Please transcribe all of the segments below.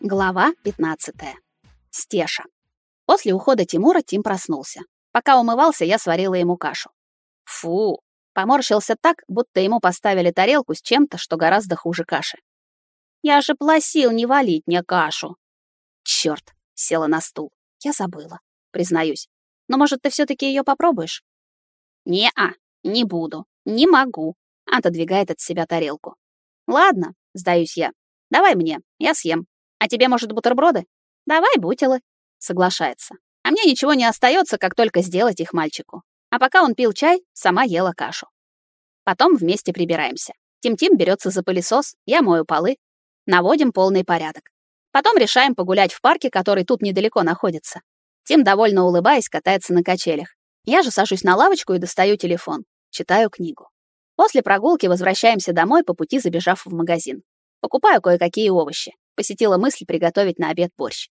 Глава 15. Стеша. После ухода Тимура Тим проснулся. Пока умывался, я сварила ему кашу. Фу, поморщился так, будто ему поставили тарелку с чем-то, что гораздо хуже каши. Я же просил не валить мне кашу. Черт, села на стул. Я забыла, признаюсь. Но, может, ты все таки ее попробуешь? Не-а, не буду, не могу. Отодвигает от себя тарелку. Ладно, сдаюсь я. Давай мне, я съем. А тебе, может, бутерброды? Давай бутилы. Соглашается. А мне ничего не остается, как только сделать их мальчику. А пока он пил чай, сама ела кашу. Потом вместе прибираемся. Тим-Тим берется за пылесос, я мою полы. Наводим полный порядок. Потом решаем погулять в парке, который тут недалеко находится. Тим, довольно улыбаясь, катается на качелях. Я же сажусь на лавочку и достаю телефон. Читаю книгу. После прогулки возвращаемся домой, по пути забежав в магазин. Покупаю кое-какие овощи посетила мысль приготовить на обед борщ.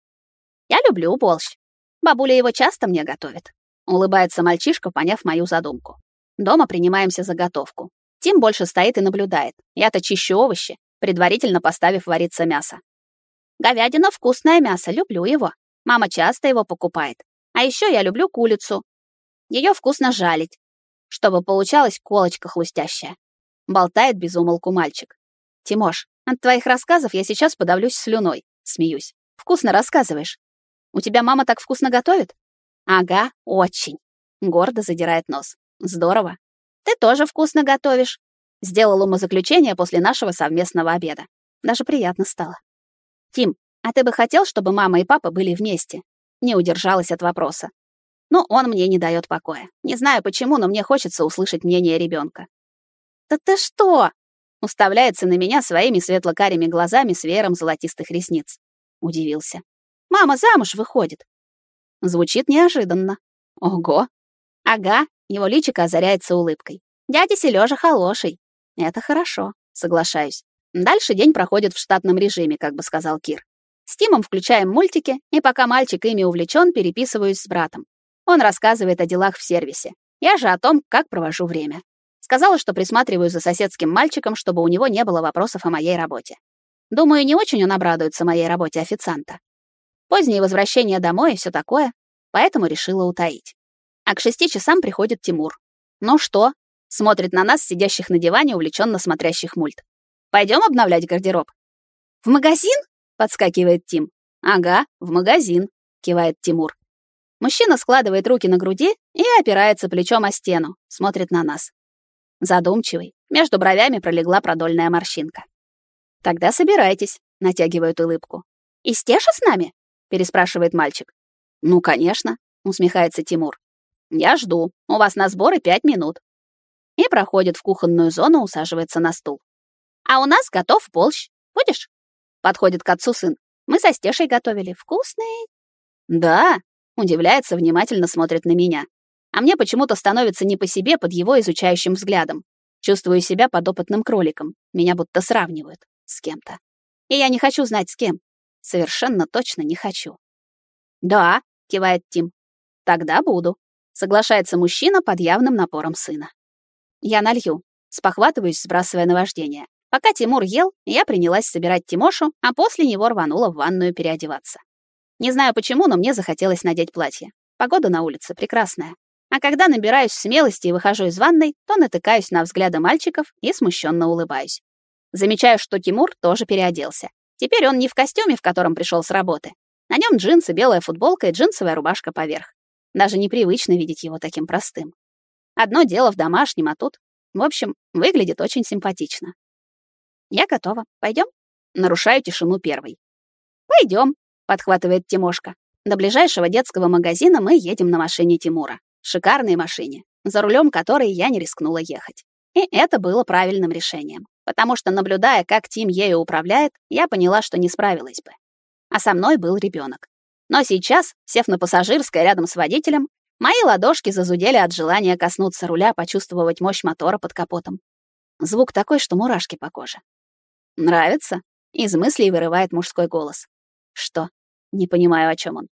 Я люблю борщ. Бабуля его часто мне готовит. Улыбается мальчишка, поняв мою задумку. Дома принимаемся за готовку. Тим больше стоит и наблюдает. Я-то чищу овощи, предварительно поставив вариться мясо. Говядина вкусное мясо, люблю его. Мама часто его покупает. А еще я люблю курицу. Ее вкусно жалить, чтобы получалась колочка хрустящая. Болтает без умолку мальчик. Тимош, от твоих рассказов я сейчас подавлюсь слюной. Смеюсь. Вкусно рассказываешь. У тебя мама так вкусно готовит? Ага, очень. Гордо задирает нос. Здорово. Ты тоже вкусно готовишь. Сделал умозаключение после нашего совместного обеда. Даже приятно стало. Тим, а ты бы хотел, чтобы мама и папа были вместе? Не удержалась от вопроса. Но он мне не дает покоя. Не знаю почему, но мне хочется услышать мнение ребенка. Да ты что? Уставляется на меня своими светло-карими глазами с веером золотистых ресниц. Удивился. «Мама замуж выходит». Звучит неожиданно. Ого. Ага, его личико озаряется улыбкой. Дядя Сережа хороший. Это хорошо, соглашаюсь. Дальше день проходит в штатном режиме, как бы сказал Кир. С Тимом включаем мультики, и пока мальчик ими увлечен, переписываюсь с братом. Он рассказывает о делах в сервисе. Я же о том, как провожу время. Сказала, что присматриваю за соседским мальчиком, чтобы у него не было вопросов о моей работе. Думаю, не очень он обрадуется моей работе официанта. Позднее возвращение домой и все такое, поэтому решила утаить. А к шести часам приходит Тимур. Ну что? Смотрит на нас, сидящих на диване, увлеченно смотрящих мульт. Пойдем обновлять гардероб. В магазин? Подскакивает Тим. Ага, в магазин, кивает Тимур. Мужчина складывает руки на груди и опирается плечом о стену, смотрит на нас. Задумчивый, между бровями пролегла продольная морщинка. «Тогда собирайтесь», — натягивает улыбку. «И Стеша с нами?» — переспрашивает мальчик. «Ну, конечно», — усмехается Тимур. «Я жду. У вас на сборы пять минут». И проходит в кухонную зону, усаживается на стул. «А у нас готов борщ. Будешь?» Подходит к отцу сын. «Мы со Стешей готовили. Вкусный». «Да», — удивляется, внимательно смотрит на меня. А мне почему-то становится не по себе под его изучающим взглядом. Чувствую себя подопытным кроликом. Меня будто сравнивают с кем-то. И я не хочу знать с кем. Совершенно точно не хочу. «Да», — кивает Тим. «Тогда буду», — соглашается мужчина под явным напором сына. Я налью, спохватываюсь, сбрасывая наваждение. Пока Тимур ел, я принялась собирать Тимошу, а после него рванула в ванную переодеваться. Не знаю почему, но мне захотелось надеть платье. Погода на улице прекрасная. А когда набираюсь смелости и выхожу из ванной, то натыкаюсь на взгляды мальчиков и смущенно улыбаюсь. Замечаю, что Тимур тоже переоделся. Теперь он не в костюме, в котором пришел с работы. На нем джинсы, белая футболка и джинсовая рубашка поверх. Даже непривычно видеть его таким простым. Одно дело в домашнем, а тут... В общем, выглядит очень симпатично. Я готова. Пойдем? Нарушаю тишину первой. Пойдем, подхватывает Тимошка. До ближайшего детского магазина мы едем на машине Тимура шикарной машине, за рулем которой я не рискнула ехать. И это было правильным решением, потому что, наблюдая, как Тим ею управляет, я поняла, что не справилась бы. А со мной был ребенок. Но сейчас, сев на пассажирское рядом с водителем, мои ладошки зазудели от желания коснуться руля, почувствовать мощь мотора под капотом. Звук такой, что мурашки по коже. «Нравится?» — из мыслей вырывает мужской голос. «Что?» Не понимаю, о чем он.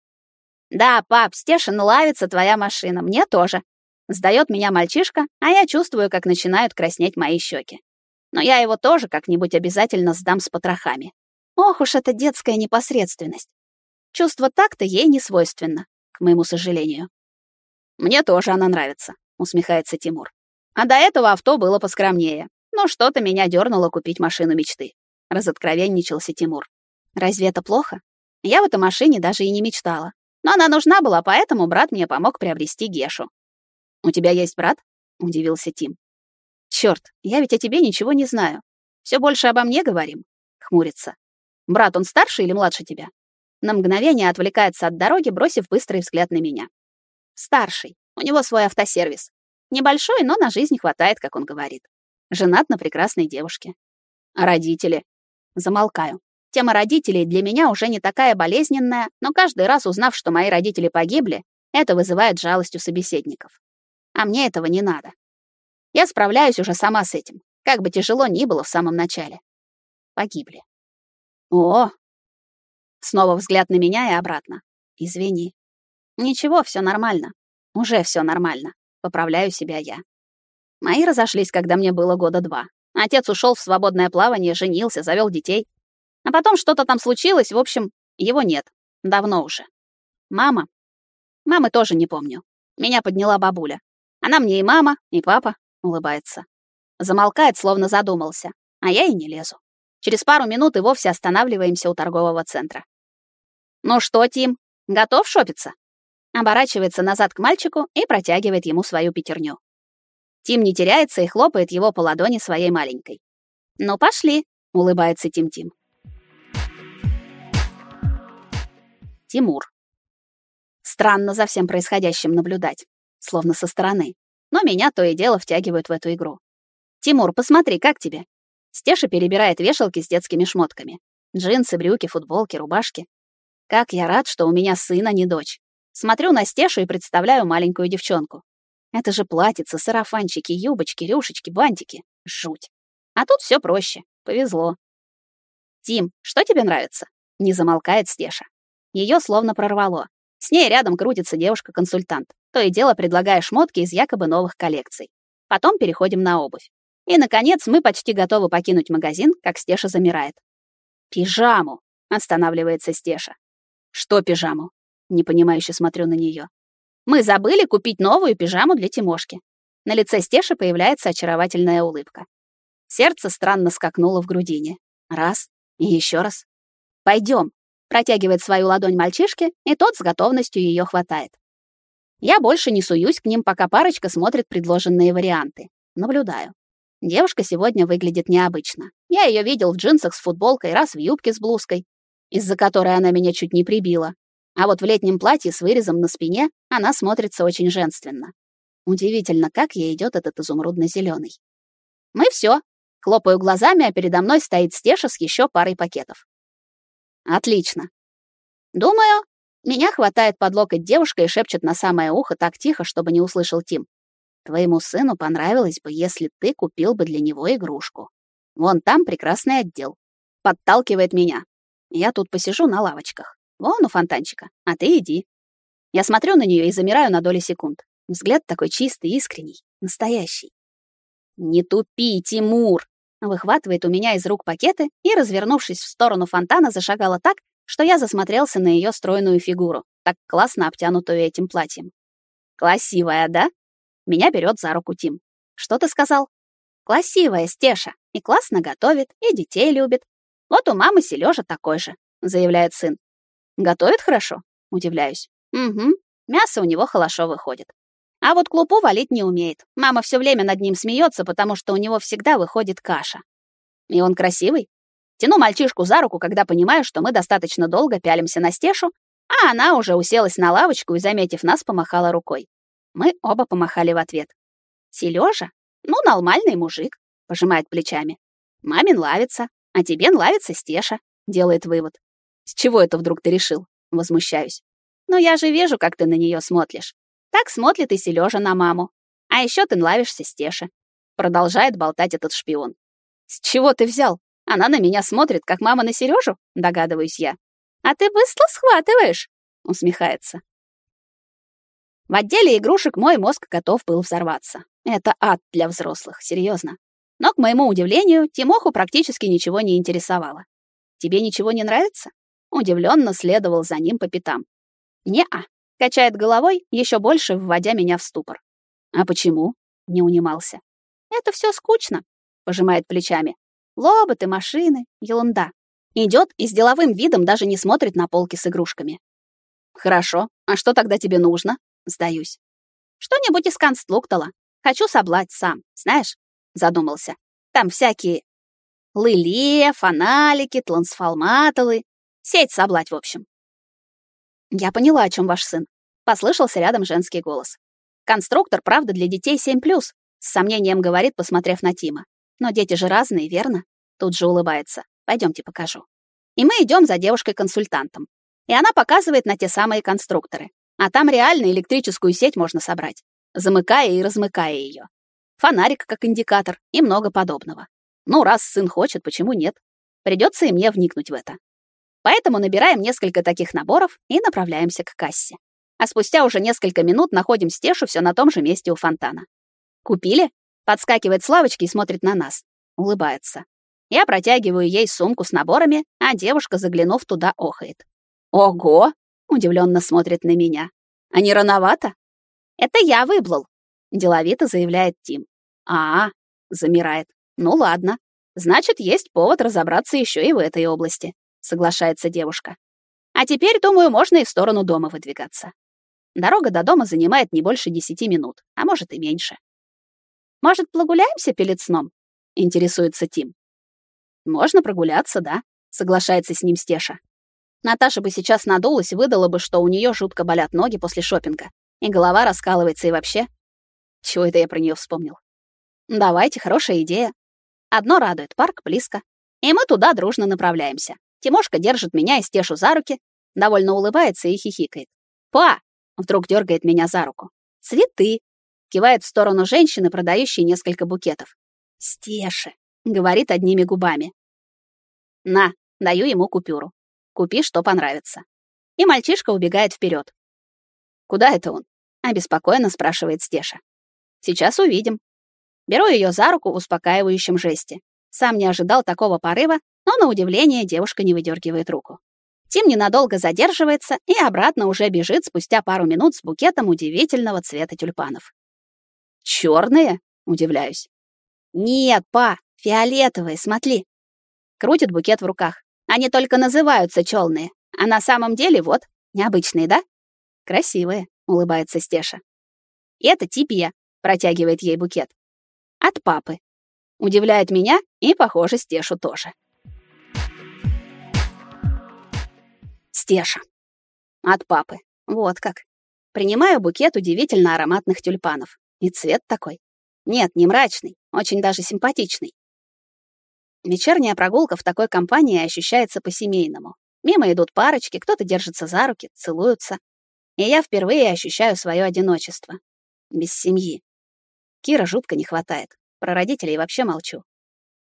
«Да, пап, Стешин, лавится твоя машина, мне тоже». Сдает меня мальчишка, а я чувствую, как начинают краснеть мои щеки. Но я его тоже как-нибудь обязательно сдам с потрохами. Ох уж эта детская непосредственность. Чувство такта ей не свойственно, к моему сожалению. Мне тоже она нравится, усмехается Тимур. А до этого авто было поскромнее. Но что-то меня дернуло купить машину мечты. Разоткровенничался Тимур. Разве это плохо? Я в этой машине даже и не мечтала. Но она нужна была, поэтому брат мне помог приобрести Гешу. «У тебя есть брат?» — удивился Тим. «Чёрт, я ведь о тебе ничего не знаю. Все больше обо мне говорим», — хмурится. «Брат, он старше или младше тебя?» На мгновение отвлекается от дороги, бросив быстрый взгляд на меня. «Старший. У него свой автосервис. Небольшой, но на жизнь хватает, как он говорит. Женат на прекрасной девушке. А родители? Замолкаю. Тема родителей для меня уже не такая болезненная, но каждый раз узнав, что мои родители погибли, это вызывает жалость у собеседников. А мне этого не надо. Я справляюсь уже сама с этим, как бы тяжело ни было в самом начале. Погибли. О! Снова взгляд на меня и обратно. Извини. Ничего, все нормально. Уже все нормально. Поправляю себя я. Мои разошлись, когда мне было года два. Отец ушел в свободное плавание, женился, завел детей. А потом что-то там случилось, в общем, его нет. Давно уже. Мама? Мамы тоже не помню. Меня подняла бабуля. Она мне и мама, и папа, улыбается. Замолкает, словно задумался, а я и не лезу. Через пару минут и вовсе останавливаемся у торгового центра. «Ну что, Тим, готов шопиться?» Оборачивается назад к мальчику и протягивает ему свою пятерню. Тим не теряется и хлопает его по ладони своей маленькой. «Ну, пошли», — улыбается Тим-Тим. Тимур. Странно за всем происходящим наблюдать, словно со стороны. Но меня то и дело втягивают в эту игру. «Тимур, посмотри, как тебе?» Стеша перебирает вешалки с детскими шмотками. Джинсы, брюки, футболки, рубашки. Как я рад, что у меня сын, а не дочь. Смотрю на Стешу и представляю маленькую девчонку. Это же платьица, сарафанчики, юбочки, рюшечки, бантики. Жуть. А тут все проще. Повезло. «Тим, что тебе нравится?» Не замолкает Стеша. Ее словно прорвало. С ней рядом крутится девушка-консультант. То и дело предлагая шмотки из якобы новых коллекций. Потом переходим на обувь. И, наконец, мы почти готовы покинуть магазин, как Стеша замирает. «Пижаму!» — останавливается Стеша. «Что пижаму?» Непонимающе смотрю на нее. Мы забыли купить новую пижаму для Тимошки. На лице Стеши появляется очаровательная улыбка. Сердце странно скакнуло в грудине. Раз и еще раз. Пойдем. Протягивает свою ладонь мальчишке, и тот с готовностью ее хватает. Я больше не суюсь к ним, пока парочка смотрит предложенные варианты. Наблюдаю. Девушка сегодня выглядит необычно. Я ее видел в джинсах с футболкой, раз в юбке с блузкой, из-за которой она меня чуть не прибила, а вот в летнем платье с вырезом на спине она смотрится очень женственно. Удивительно, как ей идет этот изумрудно зеленый Мы все. Хлопаю глазами, а передо мной стоит Стеша с еще парой пакетов. Отлично. Думаю, меня хватает под локоть девушка и шепчет на самое ухо так тихо, чтобы не услышал Тим. Твоему сыну понравилось бы, если ты купил бы для него игрушку. Вон там прекрасный отдел. Подталкивает меня. Я тут посижу на лавочках. Вон у фонтанчика, а ты иди. Я смотрю на нее и замираю на доли секунд. Взгляд такой чистый, искренний, настоящий. «Не тупи, Тимур!» Выхватывает у меня из рук пакеты и, развернувшись в сторону фонтана, зашагала так, что я засмотрелся на ее стройную фигуру, так классно обтянутую этим платьем. «Красивая, да?» Меня берет за руку Тим. «Что ты сказал?» «Красивая, Стеша, и классно готовит, и детей любит. Вот у мамы Сережа такой же», — заявляет сын. Готовит хорошо? Удивляюсь. Угу. Мясо у него хорошо выходит. А вот клупу валить не умеет. Мама все время над ним смеется, потому что у него всегда выходит каша. И он красивый. Тяну мальчишку за руку, когда понимаю, что мы достаточно долго пялимся на Стешу, а она уже уселась на лавочку и, заметив нас, помахала рукой. Мы оба помахали в ответ. Сережа? Ну, нормальный мужик, пожимает плечами. Маме нравится, а тебе нравится Стеша, делает вывод. С чего это вдруг ты решил? Возмущаюсь. Но я же вижу, как ты на нее смотришь. Так смотрит и Сережа на маму. А еще ты нравишься Стеше. Продолжает болтать этот шпион. С чего ты взял? Она на меня смотрит, как мама на Сережу, догадываюсь я. А ты быстро схватываешь, усмехается. В отделе игрушек мой мозг готов был взорваться. Это ад для взрослых, серьезно. Но, к моему удивлению, Тимоху практически ничего не интересовало. Тебе ничего не нравится?» Удивленно следовал за ним по пятам. «Не-а», — качает головой, еще больше вводя меня в ступор. «А почему?» — не унимался. «Это все скучно», — пожимает плечами. «Лоботы, машины, ерунда. Идет и с деловым видом даже не смотрит на полки с игрушками. Хорошо, а что тогда тебе нужно? Сдаюсь. Что-нибудь из конструктора. Хочу соблать сам, знаешь? Задумался. Там всякие лыле, фоналики, трансформаторы. Сеть соблать, в общем. Я поняла, о чем ваш сын. Послышался рядом женский голос. Конструктор, правда, для детей 7+, с сомнением говорит, посмотрев на Тима. Но дети же разные, верно? Тут же улыбается. Пойдемте покажу. И мы идем за девушкой-консультантом. И она показывает на те самые конструкторы. А там реально электрическую сеть можно собрать, замыкая и размыкая ее. Фонарик как индикатор и много подобного. Ну, раз сын хочет, почему нет? Придется и мне вникнуть в это. Поэтому набираем несколько таких наборов и направляемся к кассе. А спустя уже несколько минут находим Стешу все на том же месте у фонтана. «Купили?» Подскакивает с лавочки и смотрит на нас. Улыбается. Я протягиваю ей сумку с наборами, а девушка, заглянув туда, охает. «Ого!» — удивленно смотрит на меня. «А не рановато?» «Это я выблал», — деловито заявляет Тим. «А, -а — замирает. «Ну ладно. Значит, есть повод разобраться еще и в этой области», — соглашается девушка. «А теперь, думаю, можно и в сторону дома выдвигаться. Дорога до дома занимает не больше десяти минут, а может и меньше». «Может, прогуляемся перед сном?» — интересуется Тим. Можно прогуляться, да, соглашается с ним Стеша. Наташа бы сейчас надулась и выдала бы, что у нее жутко болят ноги после шопинга, и голова раскалывается и вообще. Чего это я про нее вспомнил? Давайте, хорошая идея. Одно радует, парк близко. И мы туда дружно направляемся. Тимошка держит меня и Стешу за руки, довольно улыбается и хихикает. «Па!» — вдруг дергает меня за руку. «Цветы!» — кивает в сторону женщины, продающей несколько букетов. «Стеша!» — говорит одними губами. На, даю ему купюру. Купи, что понравится. И мальчишка убегает вперед. Куда это он? обеспокоенно спрашивает Стеша. Сейчас увидим. Беру ее за руку в успокаивающем жесте. Сам не ожидал такого порыва, но на удивление девушка не выдергивает руку. Тим ненадолго задерживается и обратно уже бежит спустя пару минут с букетом удивительного цвета тюльпанов. Черные? удивляюсь. Нет, па, фиолетовые, смотри. Крутит букет в руках. Они только называются челные, а на самом деле вот, необычные, да? Красивые, улыбается Стеша. Это тебе, протягивает ей букет. От папы. Удивляет меня и, похоже, Стешу тоже. Стеша. От папы. Вот как. Принимаю букет удивительно ароматных тюльпанов. И цвет такой. Нет, не мрачный, очень даже симпатичный. Вечерняя прогулка в такой компании ощущается по-семейному. Мимо идут парочки, кто-то держится за руки, целуются. И я впервые ощущаю свое одиночество. Без семьи. Кира жутко не хватает. Про родителей вообще молчу.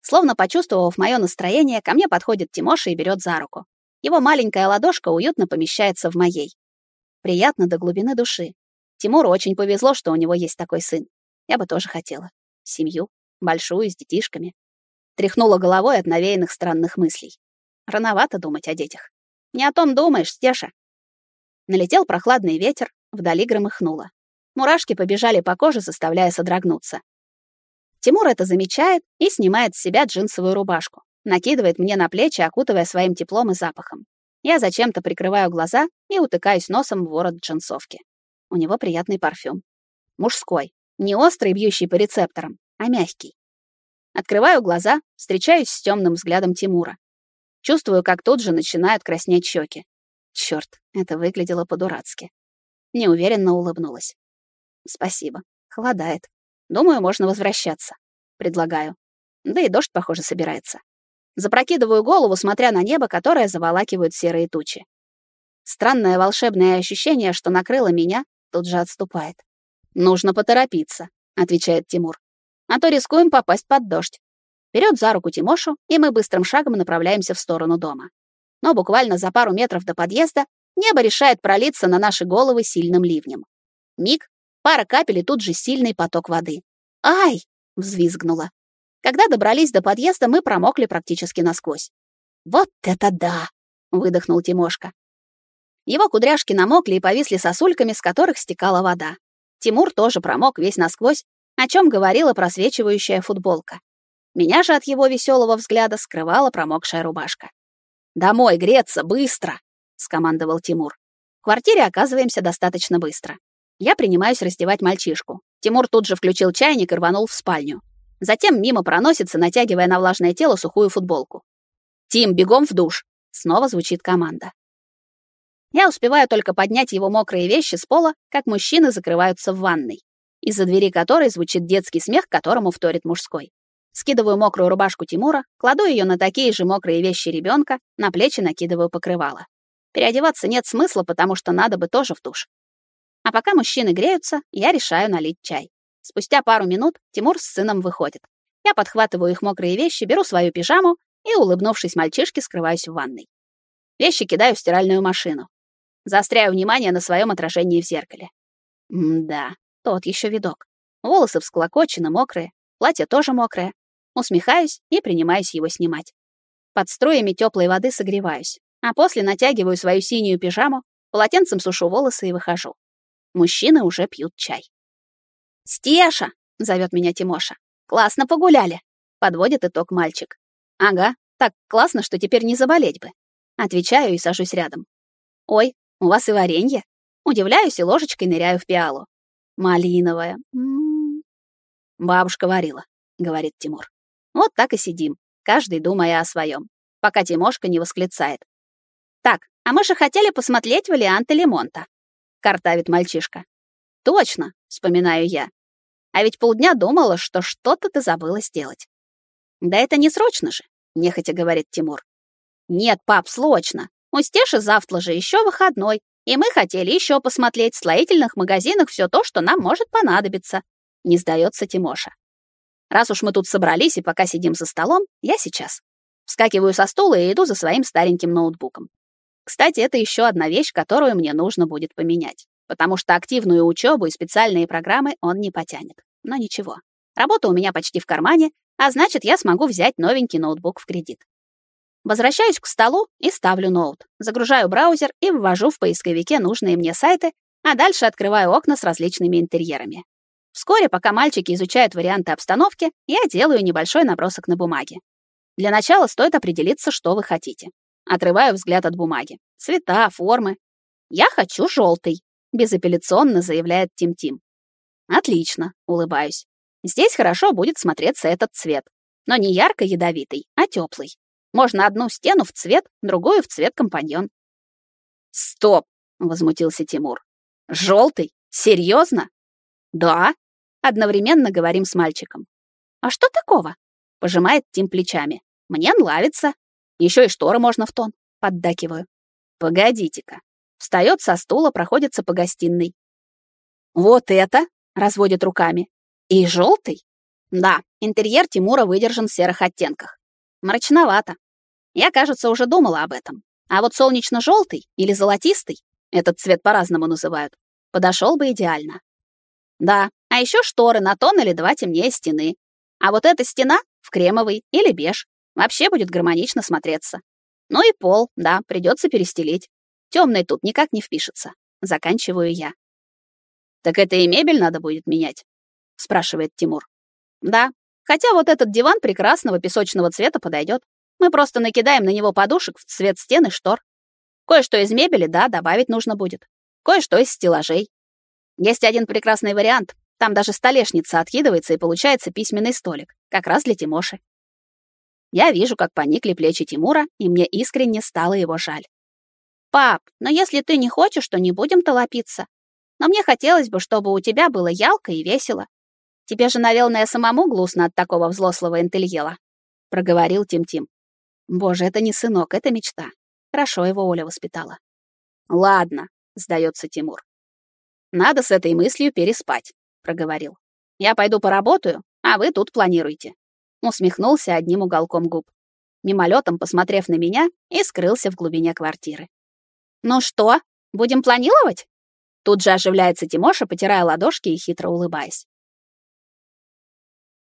Словно почувствовав мое настроение, ко мне подходит Тимоша и берет за руку. Его маленькая ладошка уютно помещается в моей. Приятно до глубины души. Тимуру очень повезло, что у него есть такой сын. Я бы тоже хотела. Семью. Большую, с детишками. Тряхнула головой от навеянных странных мыслей. Рановато думать о детях. Не о том думаешь, Стеша. Налетел прохладный ветер, вдали громыхнуло. Мурашки побежали по коже, заставляя содрогнуться. Тимур это замечает и снимает с себя джинсовую рубашку, накидывает мне на плечи, окутывая своим теплом и запахом. Я зачем-то прикрываю глаза и утыкаюсь носом в ворот джинсовки. У него приятный парфюм. Мужской, не острый, бьющий по рецепторам, а мягкий. Открываю глаза, встречаюсь с темным взглядом Тимура. Чувствую, как тут же начинают краснеть щеки. Черт, это выглядело по-дурацки. Неуверенно улыбнулась. Спасибо. Холодает. Думаю, можно возвращаться. Предлагаю. Да и дождь, похоже, собирается. Запрокидываю голову, смотря на небо, которое заволакивают серые тучи. Странное волшебное ощущение, что накрыло меня, тут же отступает. «Нужно поторопиться», — отвечает Тимур а то рискуем попасть под дождь. Берет за руку Тимошу, и мы быстрым шагом направляемся в сторону дома. Но буквально за пару метров до подъезда небо решает пролиться на наши головы сильным ливнем. Миг, пара капель и тут же сильный поток воды. «Ай!» — взвизгнула. Когда добрались до подъезда, мы промокли практически насквозь. Вот это да, выдохнул Тимошка. Его кудряшки намокли и повисли сосульками, с которых стекала вода. Тимур тоже промок весь насквозь, о чем говорила просвечивающая футболка. Меня же от его веселого взгляда скрывала промокшая рубашка. «Домой греться, быстро!» — скомандовал Тимур. В квартире оказываемся достаточно быстро. Я принимаюсь раздевать мальчишку. Тимур тут же включил чайник и рванул в спальню. Затем мимо проносится, натягивая на влажное тело сухую футболку. «Тим, бегом в душ!» — снова звучит команда. Я успеваю только поднять его мокрые вещи с пола, как мужчины закрываются в ванной, из-за двери которой звучит детский смех, которому вторит мужской. Скидываю мокрую рубашку Тимура, кладу ее на такие же мокрые вещи ребенка, на плечи накидываю покрывало. Переодеваться нет смысла, потому что надо бы тоже в душ. А пока мужчины греются, я решаю налить чай. Спустя пару минут Тимур с сыном выходит. Я подхватываю их мокрые вещи, беру свою пижаму и, улыбнувшись мальчишке, скрываюсь в ванной. Вещи кидаю в стиральную машину. Заостряю внимание на своем отражении в зеркале. М-да, тот еще видок. Волосы всклокочены, мокрые, платье тоже мокрое, Усмехаюсь и принимаюсь его снимать. Под струями теплой воды согреваюсь, а после натягиваю свою синюю пижаму, полотенцем сушу волосы и выхожу. Мужчины уже пьют чай. «Стеша!» — зовет меня Тимоша. «Классно погуляли!» — подводит итог мальчик. «Ага, так классно, что теперь не заболеть бы». Отвечаю и сажусь рядом. «Ой, у вас и варенье?» Удивляюсь и ложечкой ныряю в пиалу. «Малиновая. М -м -м. «Бабушка варила», — говорит Тимур. Вот так и сидим, каждый думая о своем, пока Тимошка не восклицает. «Так, а мы же хотели посмотреть варианты Лемонта», — картавит мальчишка. «Точно», — вспоминаю я. «А ведь полдня думала, что что-то ты забыла сделать». «Да это не срочно же», — нехотя говорит Тимур. «Нет, пап, срочно. У Стеши завтра же еще выходной, и мы хотели еще посмотреть в строительных магазинах все то, что нам может понадобиться», — не сдается Тимоша. Раз уж мы тут собрались и пока сидим за столом, я сейчас. Вскакиваю со стула и иду за своим стареньким ноутбуком. Кстати, это еще одна вещь, которую мне нужно будет поменять, потому что активную учебу и специальные программы он не потянет. Но ничего. Работа у меня почти в кармане, а значит, я смогу взять новенький ноутбук в кредит. Возвращаюсь к столу и ставлю ноут. Загружаю браузер и ввожу в поисковике нужные мне сайты, а дальше открываю окна с различными интерьерами. Вскоре, пока мальчики изучают варианты обстановки, я делаю небольшой набросок на бумаге. Для начала стоит определиться, что вы хотите. Отрываю взгляд от бумаги. Цвета, формы. «Я хочу желтый», — безапелляционно заявляет Тим-Тим. «Отлично», — улыбаюсь. «Здесь хорошо будет смотреться этот цвет. Но не ярко-ядовитый, а теплый. Можно одну стену в цвет, другую в цвет компаньон». «Стоп!» — возмутился Тимур. «Желтый? Серьезно?» «Да», Одновременно говорим с мальчиком. «А что такого?» — пожимает Тим плечами. «Мне нравится. Еще и шторы можно в тон». Поддакиваю. «Погодите-ка». Встает со стула, проходится по гостиной. «Вот это!» — разводит руками. «И желтый?» «Да, интерьер Тимура выдержан в серых оттенках. Мрачновато. Я, кажется, уже думала об этом. А вот солнечно-желтый или золотистый, этот цвет по-разному называют, подошел бы идеально. Да, а еще шторы на тон или два темнее стены. А вот эта стена в кремовый или беж. Вообще будет гармонично смотреться. Ну и пол, да, придется перестелить. Темный тут никак не впишется. Заканчиваю я. Так это и мебель надо будет менять? спрашивает Тимур. Да, хотя вот этот диван прекрасного песочного цвета подойдет. Мы просто накидаем на него подушек в цвет стены штор. Кое-что из мебели, да, добавить нужно будет. Кое-что из стеллажей. Есть один прекрасный вариант. Там даже столешница откидывается и получается письменный столик, как раз для Тимоши. Я вижу, как поникли плечи Тимура, и мне искренне стало его жаль. «Пап, но если ты не хочешь, то не будем толопиться. Но мне хотелось бы, чтобы у тебя было ялко и весело. Тебе же, наверное, самому грустно от такого взрослого интельела», — проговорил Тим-Тим. «Боже, это не сынок, это мечта. Хорошо его Оля воспитала». «Ладно», — сдается Тимур. Надо с этой мыслью переспать, проговорил. Я пойду поработаю, а вы тут планируйте. Усмехнулся одним уголком губ, мимолетом посмотрев на меня и скрылся в глубине квартиры. Ну что, будем планировать? Тут же оживляется Тимоша, потирая ладошки и хитро улыбаясь.